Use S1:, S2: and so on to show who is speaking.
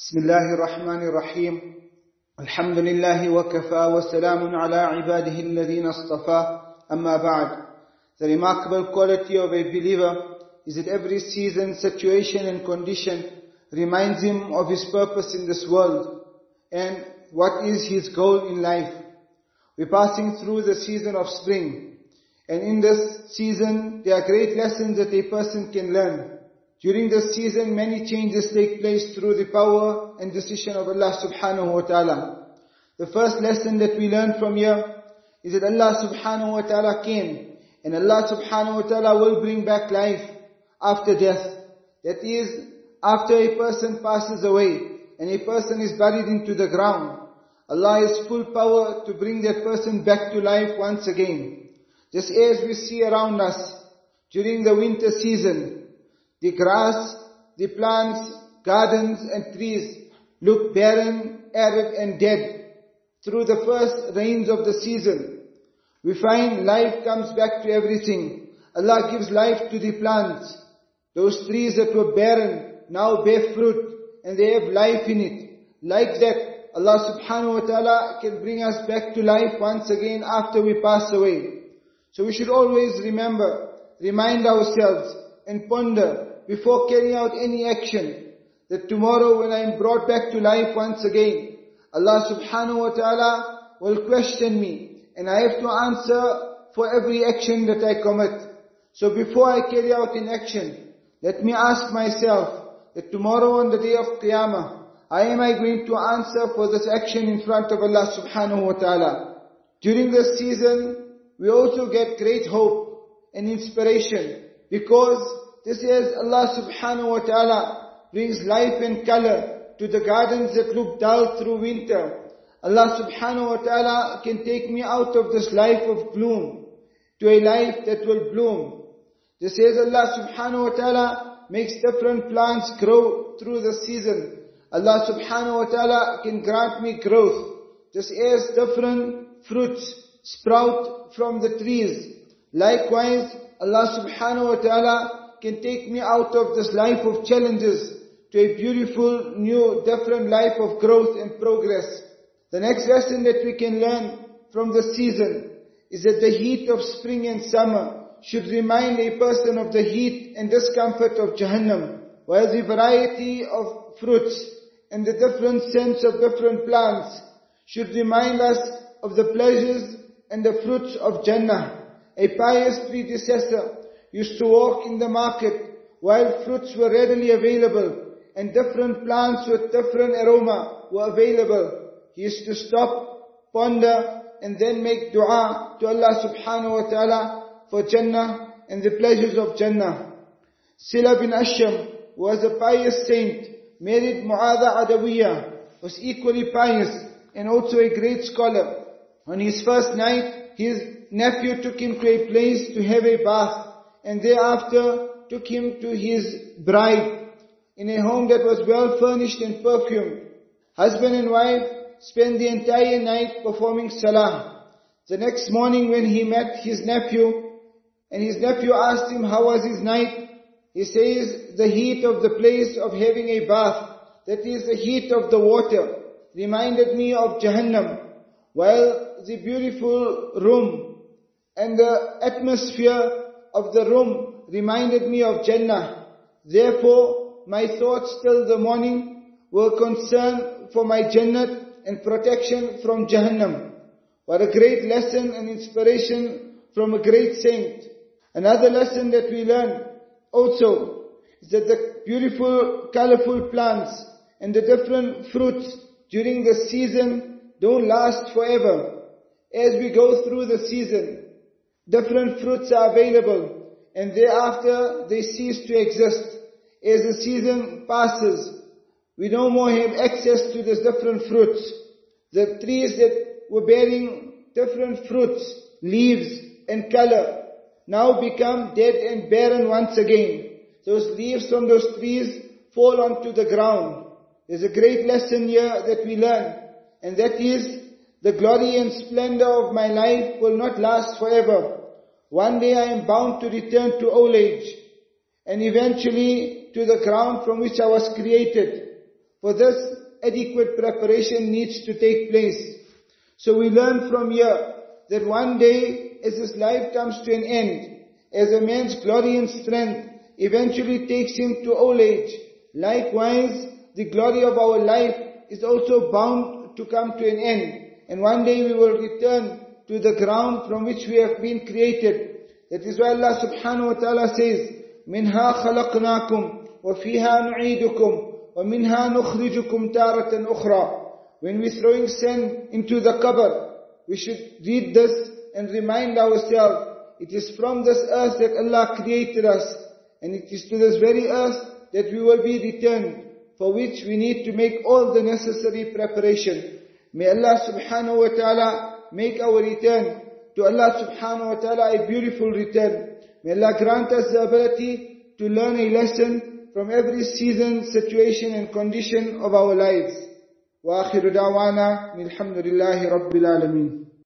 S1: بسم الله الرحمن الرحيم الحمد لله وكفى وسلام على عباده الذين اصطفى أما بعد The remarkable quality of a believer is that every season, situation and condition reminds him of his purpose in this world and what is his goal in life. We're passing through the season of spring and in this season there are great lessons that a person can learn. During this season, many changes take place through the power and decision of Allah subhanahu wa ta'ala. The first lesson that we learn from here is that Allah subhanahu wa ta'ala came and Allah subhanahu wa ta'ala will bring back life after death. That is, after a person passes away and a person is buried into the ground. Allah has full power to bring that person back to life once again. Just as we see around us during the winter season, the grass, the plants, gardens and trees look barren, arid and dead. Through the first rains of the season, we find life comes back to everything. Allah gives life to the plants. Those trees that were barren now bear fruit and they have life in it. Like that, Allah subhanahu wa ta'ala can bring us back to life once again after we pass away. So we should always remember, remind ourselves and ponder before carrying out any action, that tomorrow when I am brought back to life once again, Allah subhanahu wa ta'ala will question me and I have to answer for every action that I commit. So before I carry out an action, let me ask myself that tomorrow on the day of Qiyamah, how am I going to answer for this action in front of Allah subhanahu wa ta'ala? During this season, we also get great hope and inspiration because this is Allah subhanahu wa ta'ala brings life and color to the gardens that look dull through winter. Allah subhanahu wa ta'ala can take me out of this life of gloom to a life that will bloom. This is Allah subhanahu wa ta'ala makes different plants grow through the season. Allah subhanahu wa ta'ala can grant me growth. This as different fruits sprout from the trees. Likewise, Allah subhanahu wa ta'ala can take me out of this life of challenges to a beautiful, new, different life of growth and progress. The next lesson that we can learn from the season is that the heat of spring and summer should remind a person of the heat and discomfort of Jahannam, while the variety of fruits and the different scents of different plants should remind us of the pleasures and the fruits of Jannah. A pious predecessor used to walk in the market while fruits were readily available and different plants with different aroma were available. He used to stop, ponder, and then make dua to Allah subhanahu wa ta'ala for Jannah and the pleasures of Jannah. Sila bin Ashyam was a pious saint, married Mu'adha Adawiya, was equally pious and also a great scholar. On his first night, his nephew took him to a place to have a bath and thereafter took him to his bride in a home that was well furnished and perfumed. Husband and wife spent the entire night performing salah. The next morning when he met his nephew, and his nephew asked him how was his night, he says, the heat of the place of having a bath, that is the heat of the water, reminded me of Jahannam, while the beautiful room and the atmosphere of the room reminded me of Jannah. Therefore, my thoughts till the morning were concerned for my Jannah and protection from Jahannam. What a great lesson and inspiration from a great saint. Another lesson that we learn also is that the beautiful, colorful plants and the different fruits during the season don't last forever. As we go through the season, different fruits are available and thereafter they cease to exist. As the season passes, we no more have access to these different fruits. The trees that were bearing different fruits, leaves and color now become dead and barren once again. Those leaves from those trees fall onto the ground. There's a great lesson here that we learn and that is the glory and splendor of my life will not last forever. One day I am bound to return to old age and eventually to the ground from which I was created. For this, adequate preparation needs to take place. So we learn from here that one day, as this life comes to an end, as a man's glory and strength eventually takes him to old age, likewise, the glory of our life is also bound to come to an end. And one day we will return to the ground from which we have been created. That is why Allah subhanahu wa ta'ala says, منها خلقناكم وفيها نعيدكم ومنها نخرجكم تارة أخرى When we're throwing sand into the cover, we should read this and remind ourselves, it is from this earth that Allah created us, and it is to this very earth that we will be returned, for which we need to make all the necessary preparation. May Allah subhanahu wa ta'ala make our return to Allah subhanahu wa ta'ala a beautiful return. May Allah grant us the ability to learn a lesson from every season, situation and condition of our lives. وآخر دعوانا الحمد لله رب العالمين